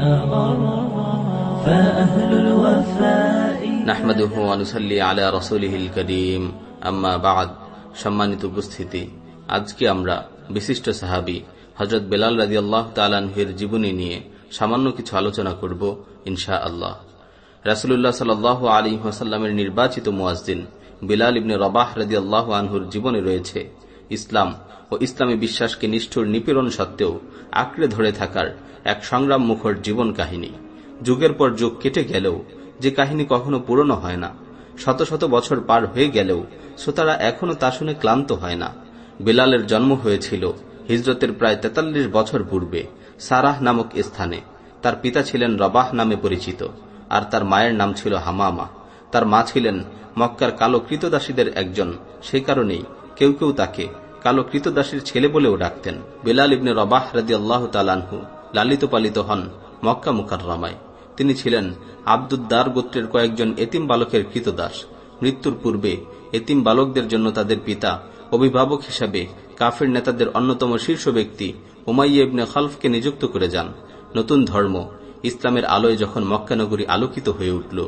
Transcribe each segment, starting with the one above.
الأغر فأهل الوفاء নাহমাদুহু আনুসাল্লি আলা রসুলিহিল করিম আম্মা বাদ সম্মানিত উপস্থিতি আজকে আমরা বিশিষ্ট সাহাবি হজরত বেলাল রাজি আল্লাহ তালানহের জীবনী নিয়ে সামান্য কিছু আলোচনা করব ইনশা আল্লাহ রাসুল্লাহ সাল আলী ওয়াসাল্লামের নির্বাচিত মুয়াজদিন বিলাল ইবনে রবাহ রাজি আল্লাহ আনহুর জীবনে রয়েছে ইসলাম ও ইসলামী বিশ্বাসকে নিষ্ঠুর নিপীড়ন সত্ত্বেও আঁকড়ে ধরে থাকার এক সংগ্রাম মুখর জীবন কাহিনী। যুগের পর যুগ কেটে গেলেও যে কাহিনী কখনো পুরনো হয় না, শত শত বছর পার হয়ে গেলেও শ্রোতারা এখনও তা শুনে ক্লান্ত হয় না। বিলালের জন্ম হয়েছিল হিজরতের প্রায় তেতাল্লিশ বছর পূর্বে সারাহ নামক স্থানে। তার পিতা ছিলেন রবাহ নামে পরিচিত, আর তার মায়ের নাম ছিল হামামা। তার মা ছিলেন মক্কার কালো কৃতদাসীদের একজন। সেই কারণেই কেউ কেউ তাকে কালো কৃতদাসীর ছেলে বলেও ডাকতেন। বেলাল ইবনে রবাহ রাজি আল্লাহ তালানহু লালিত পালিত হন মক্কা মুকাররামায়। তিনি ছিলেন আব্দুদ্দার গোত্রের কয়েকজন এতিম বালকের কৃতদাস। মৃত্যুর পূর্বে এতিম বালকদের জন্য তাদের পিতা, অভিভাবক হিসাবে কাফের নেতাদের অন্যতম শীর্ষ ব্যক্তি ওমাইয়া ইবনে খালফকে নিযুক্ত করে যান। নতুন ধর্ম, ইসলামের আলোয় যখন মক্কানগরী আলোকিত হয়ে উঠল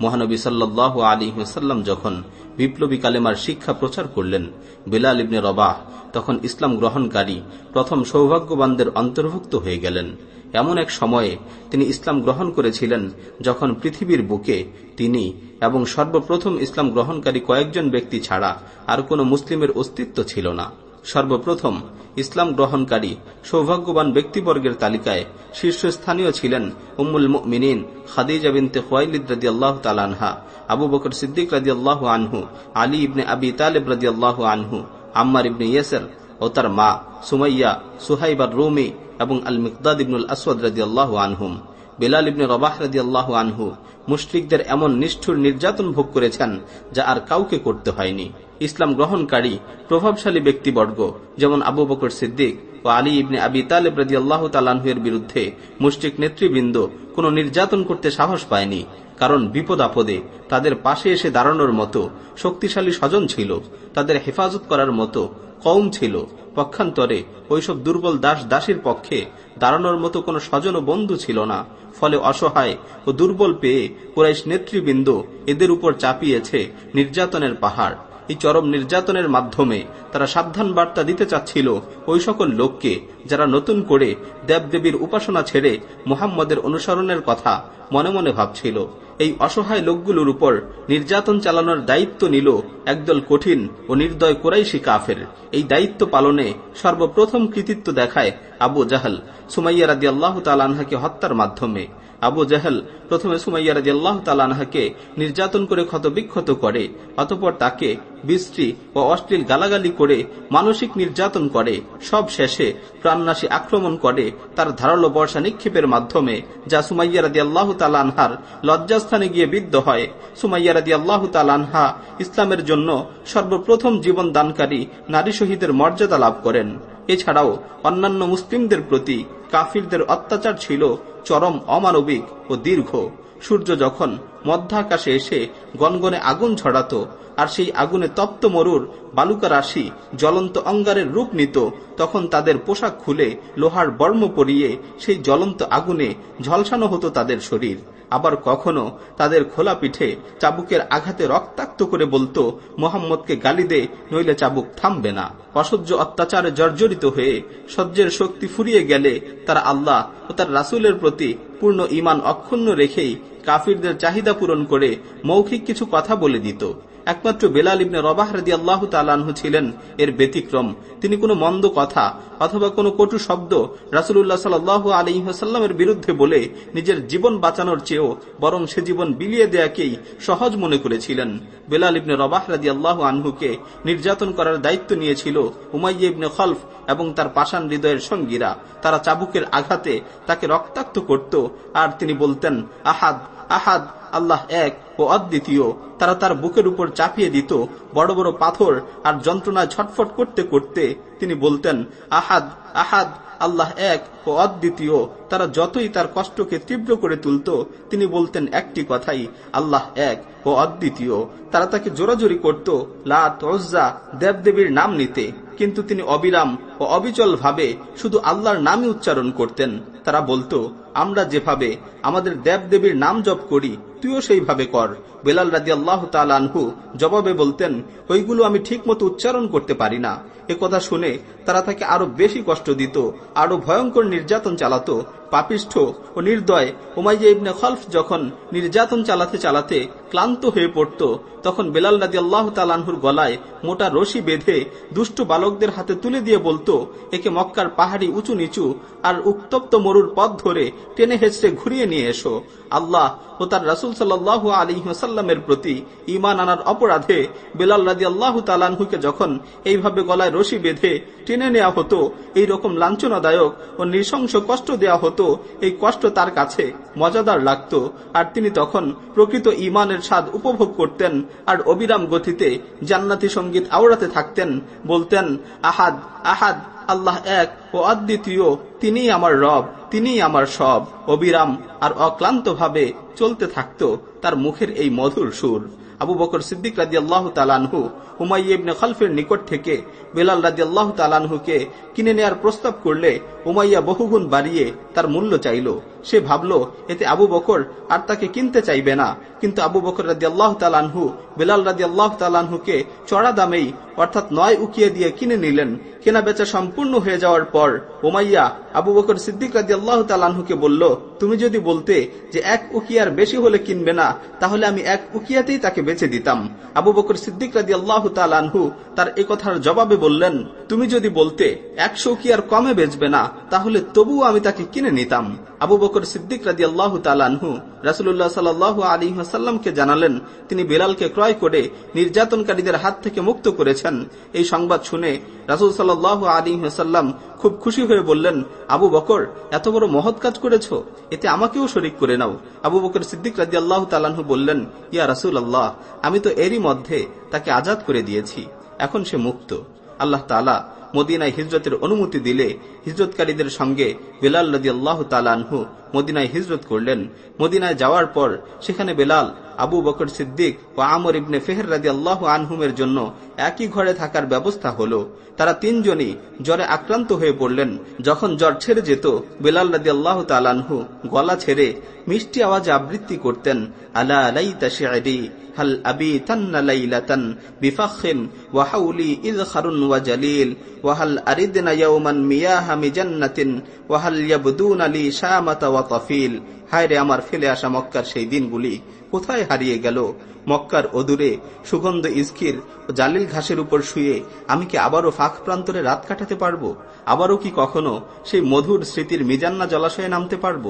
মহানবী সাল্লাহ আলী হুসাল্লাম যখন বিপ্লবী কালেমার শিক্ষা প্রচার করলেন বিলাল ইবনে রবাহ, তখন ইসলাম গ্রহণকারী প্রথম সৌভাগ্যবানদের অন্তর্ভুক্ত হয়ে গেলেন। এমন এক সময়ে তিনি ইসলাম গ্রহণ করেছিলেন যখন পৃথিবীর বুকে তিনি এবং সর্বপ্রথম ইসলাম গ্রহণকারী কয়েকজন ব্যক্তি ছাড়া আর কোন মুসলিমের অস্তিত্ব ছিল না। সর্বপ্রথম ইসলাম গ্রহণকারী সৌভাগ্যবান ব্যক্তিবর্গের তালিকায় শীর্ষস্থানীয় ছিলেন উম্মুল মিনিন খাদিজা বিনতে খোয়াইলিদ রাজি আল্লাহ তালানহা আবু বকর সিদ্দিক রাজি আল্লাহ আনহু, আলী ইবনে আবি তালেব রাজি আল্লাহ আনহু, আম্মার ইবনে ইয়েসের ও তার মা সুমাইয়া সুহাইবার রুমি এবং আল মিকদাদ ইবনুল আসওয়াদ রাজি আল্লাহ আনহুম। বেলাল ইবনে রবাহ রাজি আল্লাহ আনহু মুশরিকদের এমন নিষ্ঠুর নির্যাতন ভোগ করেছেন যা আর কাউকে করতে হয়নি। ইসলাম গ্রহণকারী প্রভাবশালী ব্যক্তিবর্গ, যেমন আবু বকর সিদ্দিক ও আলী ইবনে আবি তালেব রাজি আল্লাহ তালাহুয়ের বিরুদ্ধে মুশরিক নেতৃবৃন্দ কোন নির্যাতন করতে সাহস পায়নি, কারণ বিপদ আপদে তাদের পাশে এসে দাঁড়ানোর মতো শক্তিশালী স্বজন ছিল, তাদের হেফাজত করার মতো কম ছিল। পক্ষান্তরে ওইসব দুর্বল দাস দাসীর পক্ষে দাঁড়ানোর মতো কোনো স্বজন ও বন্ধু ছিল না, ফলে অসহায় ও দুর্বল পেয়ে কুরাইশ নেতৃবৃন্দ এদের উপর চাপিয়েছে নির্যাতনের পাহাড়। এই চরম নির্যাতনের মাধ্যমে তারা সাবধান বার্তা দিতে চাচ্ছিল ওই সকল লোককে যারা নতুন করে দেবদেবীর উপাসনা ছেড়ে মোহাম্মদের অনুসরণের কথা মনে মনে ভাবছিল। এই অসহায় লোকগুলোর উপর নির্যাতন চালানোর দায়িত্ব নিল একদল কঠিন ও নির্দয় কোরাইশি কাফের। এই দায়িত্ব পালনে সর্বপ্রথম কৃতিত্ব দেখায় আবু জাহাল, সুমাইয়া রাজি আল্লাহ তালানহাকে হত্যার মাধ্যমে। আবু জাহেল প্রথমে সুমাইয়া রাজি আল্লাহ তালানহাকে নির্যাতন করে ক্ষতবিক্ষত করে, অতপর তাকে বৃষ্টি ও অশ্লীল গালাগালি করে মানসিক নির্যাতন করে। সব শেষে প্রাণনাশী আক্রমণ করে তার ধারালো বর্ষা নিক্ষেপের মাধ্যমে, যা সুমাইয়া রাজি আল্লাহ তালানহার লজ্জাস্থানে গিয়ে বিদ্ধ হয়। সুমাইয়া রাজি আল্লাহ তালানহা ইসলামের জন্য সর্বপ্রথম জীবন দানকারী নারী শহীদের মর্যাদা লাভ করেন। এছাড়াও অন্যান্য মুসলিমদের প্রতি কাফিরদের অত্যাচার ছিল চরম, অমানবিক ও দীর্ঘ। সূর্য যখন মধ্যাকাশে এসে গনগনে আগুন ছড়াত, আর সেই আগুনে তপ্ত মরুর বালুকা রাশি জ্বলন্ত অঙ্গারের রূপ নিত, তখন তাদের পোশাক খুলে লোহার বর্ম পরিয়ে সেই জ্বলন্ত আগুনে ঝলসানো হতো তাদের শরীর। আবার কখনো তাদের খোলা পিঠে চাবুকের আঘাতে রক্তাক্ত করে বলতো, মোহাম্মদকে গালি দে, নইলে চাবুক থামবে না। অসহ্য অত্যাচারে জর্জরিত হয়ে সহ্যের শক্তি ফুরিয়ে গেলে তারা আল্লাহ ও তার রাসুলের প্রতি পূর্ণ ইমান অক্ষুণ্ণ রেখেই কাফিরদের চাহিদা পূরণ করে মৌখিক কিছু কথা বলে দিত। একমাত্র বেলাল ইবনে রবাহ রাদি আল্লাহ তালানহু ছিলেন এর ব্যতিক্রম। তিনি কোনো মন্দ কথা অথবা কোনো কটু শব্দ রাসুল্লাহ সাল আলিহাসাল্লামের বিরুদ্ধে বলে নিজের জীবন বাঁচানোর চেয়েও বরং সে জীবন বিলিয়ে দেয়াকেই সহজ মনে করেছিলেন। বেলাল ইবনে রবাহ রাদি আল্লাহ আনহুকে নির্যাতন করার দায়িত্ব নিয়েছিল উমাইয়া ইবনে খলফ এবং তার পাষাণ হৃদয়ের সঙ্গীরা। তারা চাবুকের আঘাতে তাকে রক্তাক্ত করত। আর তিনি বলতেন, আহাদ আহাদ আল্লাহ এক ও অদ্বিতীয়। তারা তার বুকের উপর চাপিয়ে দিত, বড় বড় পাথর আর যন্ত্রণায় ছটফট করতে করতে। তিনি বলতেন, আহাদ আহাদ, আল্লাহ এক ও অদ্বিতীয়। তারা যতই তার কষ্টকে তীব্র করে তুলত, তিনি বলতেন একটি কথাই, আল্লাহ এক ও অদ্বিতীয়। তারা তাকে জোরাজোরি করত লাত ওজ্জা দেবদেবীর নাম নিতে। কিন্তু তিনি অবিরাম ও অবিচল ভাবে শুধু আল্লাহর নামই উচ্চারণ করতেন। তারা বলতো, আমরা যেভাবে আমাদের দেবদেবীর নাম জপ করি তুইও সেইভাবে কর। বেলাল রাজি আল্লাহ তালহু জবাবে বলতেন ওইগুলো আমি ঠিক মতো উচ্চারণ করতে পারি না। কথা শুনে তারা তাকে আরও বেশি কষ্ট দিত, আরও ভয়ঙ্কর নির্যাতন চালাতো, পাপিষ্ঠ ও নির্দয় উমাইয়া ইবনে খলফ যখন নির্যাতন চালাতে চালাতে ক্লান্ত হয়ে পড়ত, তখন বেলাল রাজি আল্লাহ তালানহুর গলায় মোটা রশি বেঁধে দুষ্ট বালকদের হাতে তুলে দিয়ে বলতো, একে মক্কার পাহাড়ি উঁচু নিচু আর উত্তপ্ত মরুর পথ ধরে টেনে হেঁচড়ে ঘুরিয়ে নিয়ে এসো। আল্লাহ ও তার রাসুল সাল্লাহ আলী সাল্লামের প্রতি ইমান আনার অপরাধে বেলাল রাজি আল্লাহ তালানহুকে যখন এইভাবে গলায় রশি বেঁধে টেনে নেওয়া হতো এই রকম লাঞ্ছনাদায়ক ও নৃশংস কষ্ট দেওয়া হতো, এই কষ্ট তার কাছে মজাদার লাগত। আর তিনি তখন প্রকৃত ইমানের স্বাদ উপভোগ করতেন আর অবিরাম গতিতে জান্নাতি সংগীত আওড়াতে থাকতেন, বলতেন, আহাদ আহাদ, আল্লাহ এক ও অদ্বিতীয় তিনি আমার রব তিনি আমার সব। অবিরাম আর অক্লান্তভাবে চলতে থাকত তার মুখের এই মধুর সুর। আবু বকর সিদ্দিক রাজি আল্লাহ তালানহু ইবনে খালফের নিকট থেকে বেলাল রাজি আল্লাহ তালানহুকে কিনে নেয়ার প্রস্তাব করলে উমাইয়া বহুগুণ বাড়িয়ে তার মূল্য চাইল। সে ভাবল, এতে আবু বকর আর তাকে কিনতে চাইবে না। কিন্তু আবু বকর রাজি আল্লাহ তালানহু বেলাল রাজি আল্লাহ তালানহুকে চড়া দামেই, অর্থাৎ নয় উকিয়ে দিয়ে কিনে নিলেন। কেনা বেচা সম্পূর্ণ হয়ে যাওয়ার পর ওমাইয়া আবু বকর সিদ্দিক রাজি আল্লাহ তালানহুকে বলল, তুমি যদি বলতে যে এক উকিয়ার বেশি হলে কিনবে না, তাহলে আমি এক উকিয়াতেই তাকে বেছে দিতাম। আবু বকর সিদ্দিক রাজি আল্লাহ তালানহু তার এ কথার জবাবে বললেন, তুমি যদি বলতে একশো উকিয়ার কমে বেচবে না, তাহলে তবুও আমি তাকে কিনে নিতাম। আবু বকর সিদ্দিক রাজি আল্লাহ তালানহু রাসুল্লাহ সাল আলী হাসাল্লামকে জানালেন, তিনি বেলালকে ক্রয় করে নির্যাতনকারীদের হাত থেকে মুক্ত করেছেন। এই সংবাদ শুনে রাসুল সাল্লাহ আলী হাসাল্লাম খুব খুশি হয়ে বললেন আবু বকর এত বড় মহৎ কাজ করেছ, এতে আমাকেও শরিক করে নাও। আবু বকর সিদ্দিক রাজি আল্লাহ তালাহু বললেন, ইয়া রাসুল আল্লাহ আমি তো এরই মধ্যে তাকে আজাদ করে দিয়েছি, এখন সে মুক্ত। আল্লাহ তালা মদিনায় হিজরতের অনুমতি দিলে হিজরতকারীদের সঙ্গে বেলাল রাজি আল্লাহ তালানহু মদিনায় হিজরত করলেন। মদিনায় যাওয়ার পর সেখানে বেলাল, আবু বকর সিদ্দিক ও আমর ইবনে ফেহর রাজি আল্লাহ আনহুমের জন্য একই ঘরে থাকার ব্যবস্থা হল। তারা তিনজনই জ্বরে আক্রান্ত হয়ে পড়লেন। যখন জ্বর ছেড়ে যেত, বেলাল রাজি আল্লাহ তালানহু গলা ছেড়ে মিষ্টি আওয়াজে আবৃত্তি করতেন, আলা আলাই হাল আবিতান্না লাইলাতান বিফাখিন ওয়া হাউলি ইযখারুন ওয়া জালিল ওয়া হাল আরিদনা ইয়াওমান মিয়াহা মিজান্নাতিন ওয়া হাল ইয়াবদুনা লি শামাতা ওয়া তাফিল। হায় রে আমার ফেলে আসা মক্কার সেই দিনগুলি কোথায় হারিয়ে গেল? মক্কার অদূরে সুগন্ধ ইস্কির ও জালিল ঘাসের উপর শুয়ে আমি কি আবারও ফাঁক প্রান্তরে রাত কাটাতে পারব? আবারও কি কখনো সেই মধুর স্মৃতির মিজান্না জলাশয়ে নামতে পারব?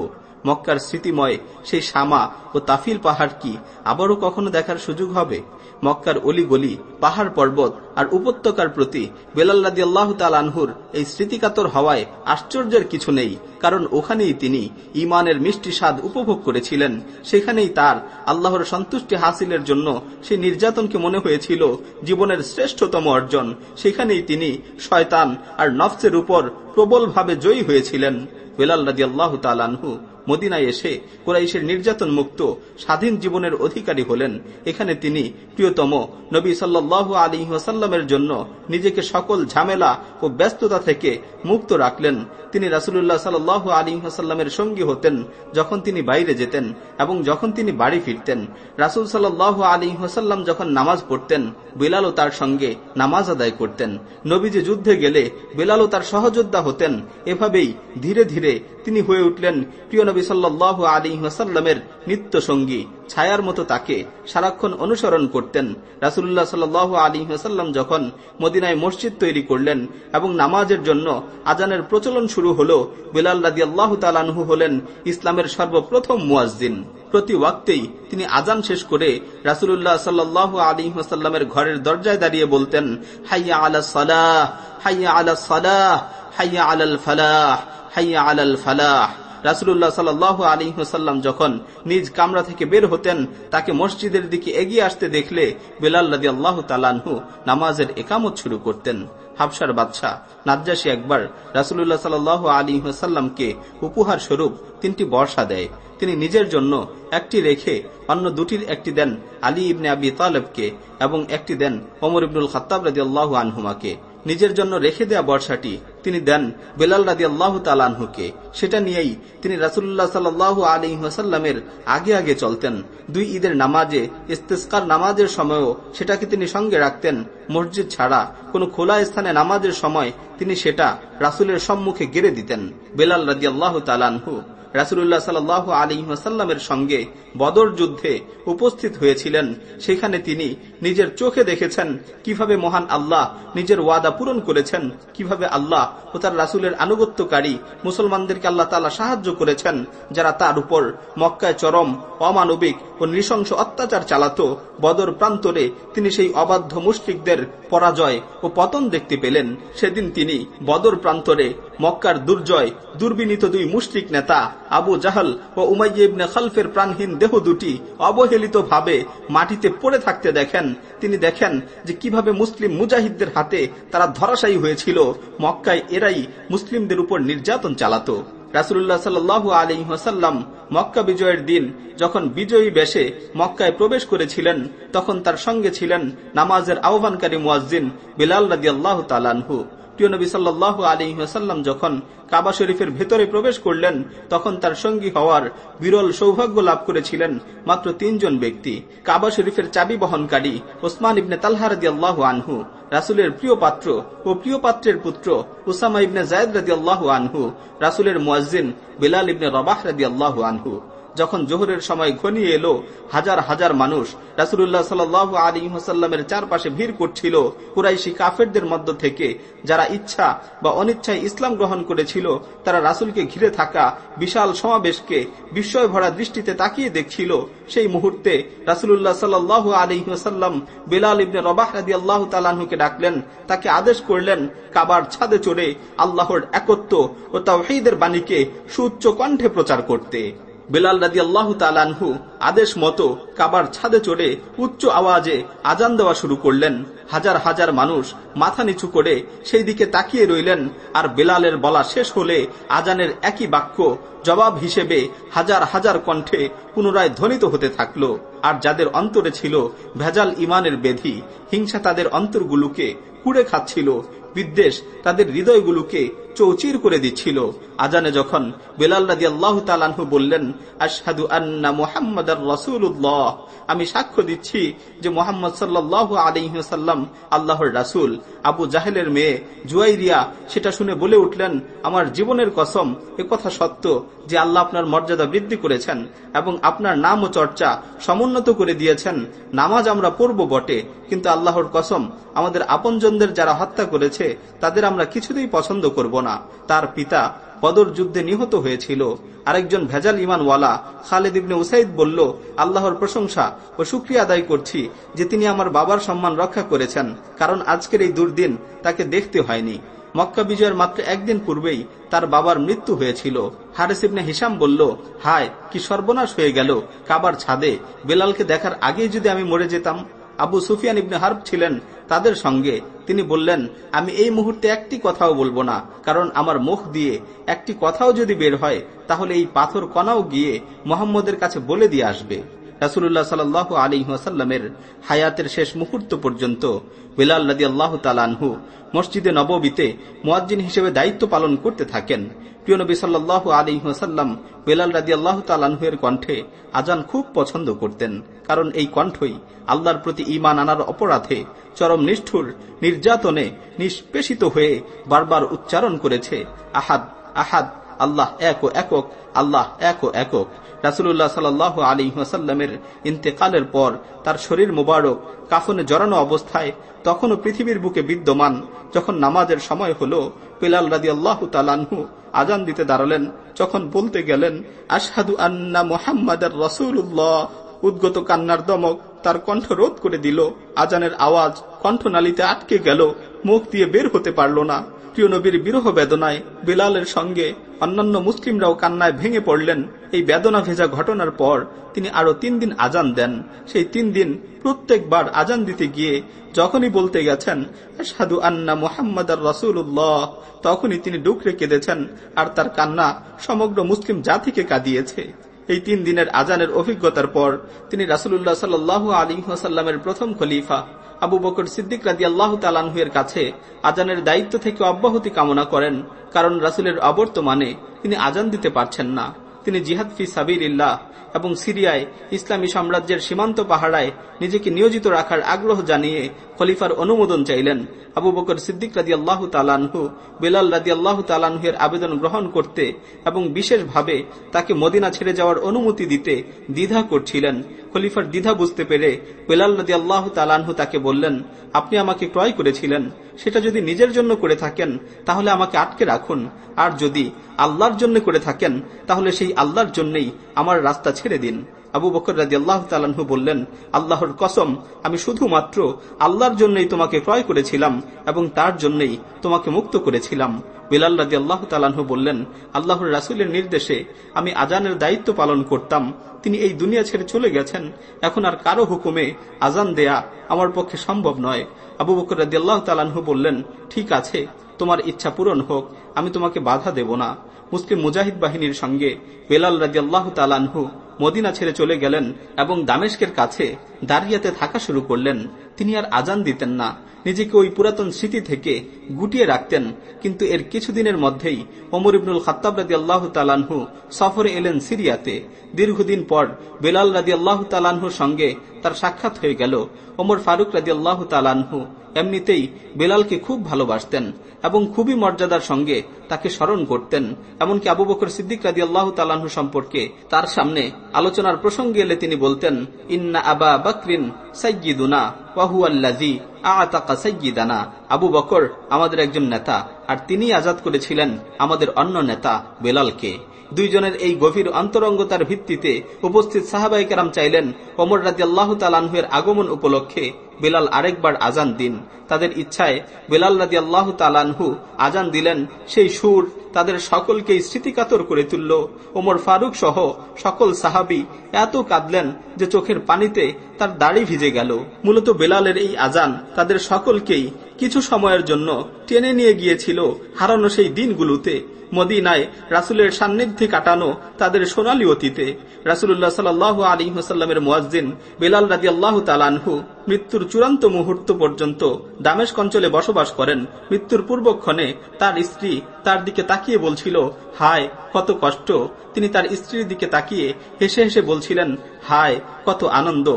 মক্কার স্মৃতিময় সেই শামা ও তাফিল পাহাড় কি আবারও কখনো দেখার সুযোগ হবে? মক্কার অলিগলি, পাহাড় পর্বত আর উপত্যকার প্রতি বেলাল্লাদি আল্লাহ আনহুর এই স্মৃতিকাতর হওয়ায় আশ্চর্যের কিছু নেই, কারণ ওখানেই তিনি ইমানের মিষ্টি স্বাদ উপভোগ করেছিলেন। সেখানেই তার আল্লাহর সন্তুষ্টি হাসিলের জন্য সেই নির্যাতনকে মনে হয়েছিল জীবনের শ্রেষ্ঠতম অর্জন। সেখানেই তিনি শয়তান আর নফসের উপর প্রবলভাবে জয়ী হয়েছিলেন। বেলাল রাজি আল্লাহ তালানহু মদিনায় এসে কোরাইশের নির্যাতন মুক্ত স্বাধীন জীবনের অধিকারী হলেন। এখানে তিনি প্রিয়তম নবী সাল্লাল্লাহু আলী সাল্লামের জন্য নিজেকে সকল ঝামেলা ও ব্যস্ততা থেকে মুক্ত রাখলেন। তিনি রাসুল্লাহ সাল আলী ওসাল্লামের সঙ্গী হতেন, যখন তিনি বাইরে যেতেন এবং যখন তিনি বাড়ি ফিরতেন। রাসুল সাল্লাহ আলী ওসাল্লাম যখন নামাজ পড়তেন, বেলালও তার সঙ্গে নামাজ আদায় করতেন। নবীজি যুদ্ধে গেলে বেলালও তার সহযোদ্ধা হতেন। এভাবেই ধীরে ধীরে তিনি হয়ে উঠলেন প্রিয় নবী সাল্লাহ আলী ওয়াসাল্লামের নিত্য সঙ্গী। ছায়ার মতো তাকে সারাক্ষণ অনুসরণ করতেন। রাসুল্লাহ সাল আলী ওয়াসাল্লাম যখন মদিনায় মসজিদ তৈরি করলেন এবং নামাজের জন্য আজানের প্রচলন শুরু হল, বেলাল রাজি আল্লাহ তালানহু হলেন ইসলামের সর্বপ্রথম মুয়াজ্জিন। প্রতি ওয়াক্তেই তিনি আজান শেষ করে রাসুল্লাহ সাল্লাহ আলী ওয়াসাল্লামের ঘরের দরজায় দাঁড়িয়ে বলতেন, হাইয়া আলা সালাহ, হাইয়া আলা সালাহ, হাইয়া আলাল ফালাহ, হাইয়া আলাল ফালাহ। রাসুল্লাহ সাল আলী হুসাল্লাম যখন নিজ কামরা থেকে বের হতেন, তাকে মসজিদের দিকে এগিয়ে আসতে দেখলে বেলাল রাজি আল্লাহ তালানহু নামাজের একামত শুরু করতেন। হাফসার বাদশাহ নাজ্জাসী একবার রাসুল্লাহ সাল আলী হুসাল্লামকে উপহার স্বরূপ তিনটি বর্ষা দেয়। তিনি নিজের জন্য একটি রেখে অন্য দুটির একটি দেন আলী ইবনে আবি তালেবকে এবং একটি দেন ওমর ইবনুল খত্তাব রাজি আল্লাহ আনহুমাকে। নিজের জন্য রেখে দেয়া বর্ষাটি তিনি দেন বেলাল রাজি আল্লাহ তালানহুকে সেটা নিয়েই তিনি রাসুল্লাহ সাল্লাহ আলী ওয়াসাল্লামের আগে আগে চলতেন। দুই ঈদের নামাজে, ইস্তেস্কার নামাজের সময়ও সেটাকে তিনি সঙ্গে রাখতেন। মসজিদ ছাড়া কোনো খোলা স্থানে নামাজের সময় তিনি সেটা রাসুলের সম্মুখে গেড়ে দিতেন। বেলাল রাজি আল্লাহ তালানহু রাসুল্লাহ সাল আলী ওয়াসাল্লামের সঙ্গে বদর যুদ্ধে উপস্থিত হয়েছিলেন। সেখানে তিনি নিজের চোখে দেখেছেন কীভাবে মহান আল্লাহ নিজের ওয়াদা পূরণ করেছেন, কীভাবে আল্লাহ ও তার রাসুলের আনুগত্যকারী মুসলমানদেরকে আল্লাহ তালা সাহায্য করেছেন, যারা তার উপর মক্কায় চরম, অমানবিক ও নৃশংস অত্যাচার চালাত। বদর প্রান্তরে তিনি সেই অবাধ্য মুশ্রিকদের পরাজয় ও পতন দেখতে পেলেন। সেদিন তিনি বদর প্রান্তরে মক্কার দুর্জয়, দুর্বিনীত দুই মুশ্রিক নেতা আবু জাহাল ও উমাইবনে খালফের প্রাণহীন দেহ দুটি অবহেলিত ভাবে মাটিতে পড়ে থাকতে দেখেন। তিনি দেখেন যে কীভাবে মুসলিম মুজাহিদদের হাতে তারা ধরাশায়ী হয়েছিল। মক্কায় এরাই মুসলিমদের উপর নির্যাতন চালাত। রাসুল্লাহ সাল আলী হাসাল্লাম মক্কা বিজয়ের দিন যখন বিজয়ী বেশে মক্কায় প্রবেশ করেছিলেন, তখন তার সঙ্গে ছিলেন নামাজের আহ্বানকারী মুয়াজ্জিন বিলাল রাজি আল্লাহ তালানহু প্রিয় নবী সাল্লাহ আলী ওয়াসাল্লাম যখন কাবা শরীফের ভেতরে প্রবেশ করলেন, তখন তার সঙ্গী হওয়ার বিরল সৌভাগ্য লাভ করেছিলেন মাত্র তিনজন ব্যক্তি। কাবা শরীফের চাবি বহনকারী ওসমান ইবনে তালহারদি আল্লাহ আনহু, রাসুলের প্রিয় পাত্র ও প্রিয় পাত্রের পুত্র উসামা ইবনে জায়দ রাজি আল্লাহ আনহু, রাসুলের মুয়াজ্জিন বিলাল ইবনে রবাহ রাজি আল্লাহ আনহু। যখন জোহরের সময় ঘনিয়ে এলো, হাজার হাজার মানুষ রাসুল্লাহ সাল আলী হাসাল্লামের চারপাশে ভিড় করছিল, কুরাইশি কাফেরদের মধ্য থেকে, যারা ইচ্ছা বা অনিচ্ছায় ইসলাম গ্রহণ করেছিল, তারা রাসুলকে ঘিরে থাকা বিশাল সমাবেশকে বিস্ময় ভরা দৃষ্টিতে তাকিয়ে দেখছিল। সেই মুহূর্তে রাসুল্লাহ সাল আলী হাসাল্লাম বেলাল ইবনে রবাহ আল্লাহ তালাহুকে ডাকলেন। তাকে আদেশ করলেন, কাবার ছাদে চড়ে আল্লাহর একত্ব ও তাওহিদের বাণীকে সুচ্চ কণ্ঠে প্রচার করতে। বেলাল রাজি আল্লাহ তালানহু আদেশ মতো কাবার ছাদে চড়ে উচ্চ আওয়াজে আজান দেওয়া শুরু করলেন। হাজার হাজার মানুষ মাথা নিচু করে সেই দিকে তাকিয়ে রইলেন আর বেলালের বলা শেষ হলে আজানের একই বাক্য জবাব হিসেবে হাজার হাজার কণ্ঠে পুনরায় ধ্বনিত হতে থাকল। আর যাদের অন্তরে ছিল ভেজাল ইমানের বেধি, হিংসা তাদের অন্তরগুলোকে কুড়ে খাচ্ছিল। বিদ্বেষ তাদের হৃদয়গুলোকে চৌচির করে দিচ্ছিল। আজানে যখন বেলাল রাজি আল্লাহ তালানহু বললেন, আশহাদু আন্না মোহাম্মদ রসুল্লাহ আমি সাক্ষ্য দিচ্ছি যে মোহাম্মদ সাল্লাহ আলিহাল্লাম আল্লাহর রাসুল। আবু জাহেলের মেয়ে জুয়াইরিয়া সেটা শুনে বলে উঠলেন, আমার জীবনের কসম, এ কথা সত্য যে আল্লাহ আপনার মর্যাদা বৃদ্ধি করেছেন এবং আপনার নাম ও চর্চা সমুন্নত করে দিয়েছেন। নামাজ আমরা পড়ব বটে, কিন্তু আল্লাহর কসম, আমাদের আপনজনদের যারা হত্যা করেছে তাদের আমরা কিছুতেই পছন্দ করব না। তার পিতা বদর যুদ্ধে নিহত হয়েছিল। আরেকজন ভেজাল ইমানওয়ালা খালেদ ইবনে উসাইদ বলল, আল্লাহর প্রশংসা ও সুক্রিয়া আদায় করছি যে তিনি আমার বাবার সম্মান রক্ষা করেছেন, কারণ আজকের এই দুর্দিন তাকে দেখতে হয়নি। মক্কা বিজয়ের মাত্র একদিন পূর্বেই তার বাবার মৃত্যু হয়েছিল। হারেস ইবনে হিসাম বলল, হায়, কি সর্বনাশ হয়ে গেল কাবার ছাদে। বেলালকে দেখার আগেই যদি আমি মরে যেতাম আবু সুফিয়ান ইবনে হার্ব ছিলেন তাদের সঙ্গে। তিনি বললেন, আমি এই মুহূর্তে একটি কথাও বলব না, কারণ আমার মুখ দিয়ে একটি কথাও যদি বের হয়, তাহলে এই পাথর কণাও গিয়ে মোহাম্মদের কাছে বলে দিয়ে আসবে। রাসুল্লাহ সাল আলী ওয়াসাল্লামের হায়াতের শেষ মুহূর্ত পর্যন্ত বিলাল রাজি আল্লাহ তালানহু মসজিদে নববীতে মোয়াজ্জিন হিসেবে দায়িত্ব পালন করতে থাকেন। প্রিয় নবী সাল্লাহ আলী ওয়াসাল্লাম বেলাল রাজি আল্লাহ কণ্ঠে আজান খুব পছন্দ করতেন, কারণ এই কণ্ঠই আল্লাহর প্রতি ইমান আনার অপরাধে চরম নিষ্ঠুর, নির্যাতনে নিষ্পেষিত হয়ে বারবার উচ্চারণ করেছে, আহাদ আহাদ আল্লাহ এক ও একক, আল্লাহ এক ও একক। রাসুল্লাহ সাল আলী ওয়াসাল্লামের ইন্তেকালের পর তার শরীর মোবারক, কাফনে জড়ানো অবস্থায় তখনও পৃথিবীর বুকে বিদ্যমান যখন নামাজের সময় হল পিলাল রাজি আল্লাহ তালানহু আজান দিতে দাঁড়ালেন, যখন বলতে গেলেন, আশহাদু আন্না মোহাম্মদ রসুল্লাহ উদ্গত কান্নার দমক তার কণ্ঠ রোধ করে দিল আজানের আওয়াজ কণ্ঠনালীতে আটকে গেল, মুখ দিয়ে বের হতে পারল না। প্রিয় নবীর বিরহ বেদনায় বিলালের সঙ্গে অন্যান্য মুসলিমরাও কান্নায় ভেঙে পড়লেন। এই বেদনা ভেজা ঘটনার পর তিনি আরও তিন দিন আজান দেন। সেই তিন দিন প্রত্যেকবার আজান দিতে গিয়ে যখনই বলতে গেছেন সাধু আন্না মোহাম্মদ আর রসুল্লাহ তখনই তিনি ডুকরে কেঁদেছেন আর তার কান্না সমগ্র মুসলিম জাতিকে কাঁদিয়েছে। এই তিন দিনের আজানের অভিজ্ঞতার পর তিনি রাসুল্লাহ সাল্লাহ আলী প্রথম খলিফা। আবু বকর সিদ্দিক রাজি আল্লাহ তালানহুয়ের কাছে আজানের দায়িত্ব থেকে অব্যাহতি কামনা করেন, কারণ রাসুলের অবর্তমানে তিনি আজান দিতে পারছেন না। তিনি জিহাদ ফি সাবির এবং সিরিয়ায় ইসলামী সাম্রাজ্যের সীমান্ত পাহাড়ায় নিজেকে নিয়োজিত রাখার আগ্রহ জানিয়ে খলিফার অনুমোদন চাইলেন। আবু বকর সিদ্দিক রাজি আল্লাহ তালানহু বেলাল রাজি আল্লাহ আবেদন গ্রহণ করতে এবং বিশেষভাবে তাকে মদিনা ছেড়ে যাওয়ার অনুমতি দিতে দ্বিধা করছিলেন। খলিফার দ্বিধা বুঝতে পেরে বেলাল রাজি আল্লাহ তালানহু তাকে বললেন, আপনি আমাকে ক্রয় করেছিলেন। সেটা যদি নিজের জন্য করে থাকেন, তাহলে আমাকে আটকে রাখুন। আর যদি আল্লাহর জন্য করে থাকেন, তাহলে সেই আল্লাহর জন্যই আমার রাস্তা ছেড়ে দিন। আবু বকর রাজি আল্লাহ তালাহু বললেন, আল্লাহর কসম, আমি শুধুমাত্র আল্লাহর জন্যই তোমাকে ক্রয় করেছিলাম এবং তার জন্যই তোমাকে মুক্ত করেছিলাম। বিলাল রাজি আল্লাহ তালাহু বললেন, আল্লাহর রাসুলের নির্দেশে আমি আজানের দায়িত্ব পালন করতাম। তিনি এই দুনিয়া ছেড়ে চলে গেছেন, এখন আর কারও হুকুমে আজান দেয়া আমার পক্ষে সম্ভব নয়। আবু বকর রাজি আল্লাহ তালাহু বললেন, ঠিক আছে, তোমার ইচ্ছা পূরণ হোক, আমি তোমাকে বাধা দেব না। মুসলিম মুজাহিদ বাহিনীর সঙ্গে বেলাল রাজি আল্লাহ তালানহু মদিনা ছেড়ে চলে গেলেন এবং দামেশকের কাছে দাঁড়িয়াতে থাকা শুরু করলেন। তিনি আর আজান দিতেন না। নিজেকে ওই পুরাতন স্মৃতি থেকে গুটিয়ে রাখতেন। কিন্তু এর কিছুদিনের মধ্যেই ওমর ইবনুল খাত্তাব রাজি আল্লাহ তালানহু সফরে এলেন সিরিয়াতে। দীর্ঘদিন পর বেলাল রাজি আল্লাহ তালানহুর সঙ্গে তার সাক্ষাৎ হয়ে গেল। ওমর ফারুক রাজি আল্লাহ তালানহু এমনিতেই বেলালকে খুব ভালোবাসতেন এবং খুবই মর্যাদার সঙ্গে তাকে স্মরণ করতেন, এমনকি আবু বকর সিদ্দিক রাজি আল্লাহ তালাহু সম্পর্কে তার সামনে আলোচনার প্রসঙ্গে এলে তিনি বলতেন, ইন্না আবা বকরিন সৈয়দুনা ওয়াহুয়াল্লাজি আতাকা সৈয়দানা আবু বকর আমাদের একজন নেতা, আর তিনি আজাদ করেছিলেন আমাদের অন্য নেতা বেলালকে। দুইজনের এই গভীর অন্তরঙ্গতার ভিত্তিতে উপস্থিত সাহাবাই কেরাম চাইলেন ওমর রাজি আল্লাহ তালানহুয়ের আগমন উপলক্ষে বেলাল আরেকবার আজান দিন। তাদের ইচ্ছায় বেলাল রাজি আল্লাহ তালানহু আজান দিলেন। সেই সুর তাদের সকলকেই স্মৃতিকাতর করে তুলল। ওমর ফারুক সহ সকল সাহাবি এত কাঁদলেন যে চোখের পানিতে তার দাড়ি ভিজে গেল। মূলত বেলালের এই আজান তাদের সকলকেই কিছু সময়ের জন্য টেনে নিয়ে গিয়েছিল হারানো সেই দিনগুলোতে। মদিনায় রাসুলের সান্নিধ্যে কাটানো তাদের সোনালি অতীতে। রাসুল্লাহ সাল আলী হাসাল্লামের মোয়াজ্জিন বেলাল রাজি আল্লাহ তালানহু মৃত্যুর চূড়ান্ত মুহূর্ত পর্যন্ত দামেশ অঞ্চলে বসবাস করেন। মৃত্যুর পূর্বক্ষণে তার স্ত্রী তার দিকে তাকিয়ে বলছিল, হায়, কত কষ্ট! তিনি তার স্ত্রীর দিকে তাকিয়ে হেসে হেসে বলছিলেন, হায়, কত আনন্দ।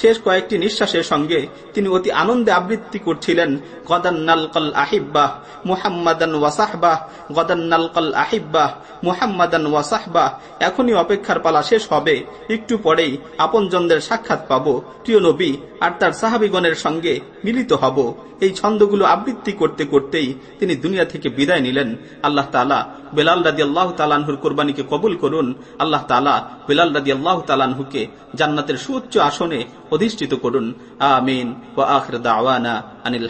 শেষ কয়েকটি নিঃশ্বাসের সঙ্গে তিনি অতি আনন্দে আবৃত্তি করছিলেন গদান্নালকল আহিব্বাহ মুহাম্মাদান ওয়াসাহবাহ গদান্নালকল আহিব্বাহ মুহাম্মাদান ওয়াসাহবাহ এখনই অপেক্ষার পালা শেষ হবে, একটু পরেই আপনজনদের সাক্ষাৎ পাব, প্রিয় নবী, আর তার সাহাবিগণের সঙ্গে মিলিত হব। এই ছন্দগুলো আবৃত্তি করতে করতেই তিনি দুনিয়া থেকে বিদায় নিলেন। আল্লাহ তালা বেলাল রাজি আল্লাহ তালানহুর কোরবানিকে কবুল করুন, আল্লাহ তালা বিলাল রাজি আল্লাহ তালানহুকে জান্নাতের সুউচ্চ আসনে অধিষ্ঠিত করুন। আমিন। ও আখর দাওয়ানা আনিল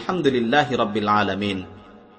রবিল আলমিন।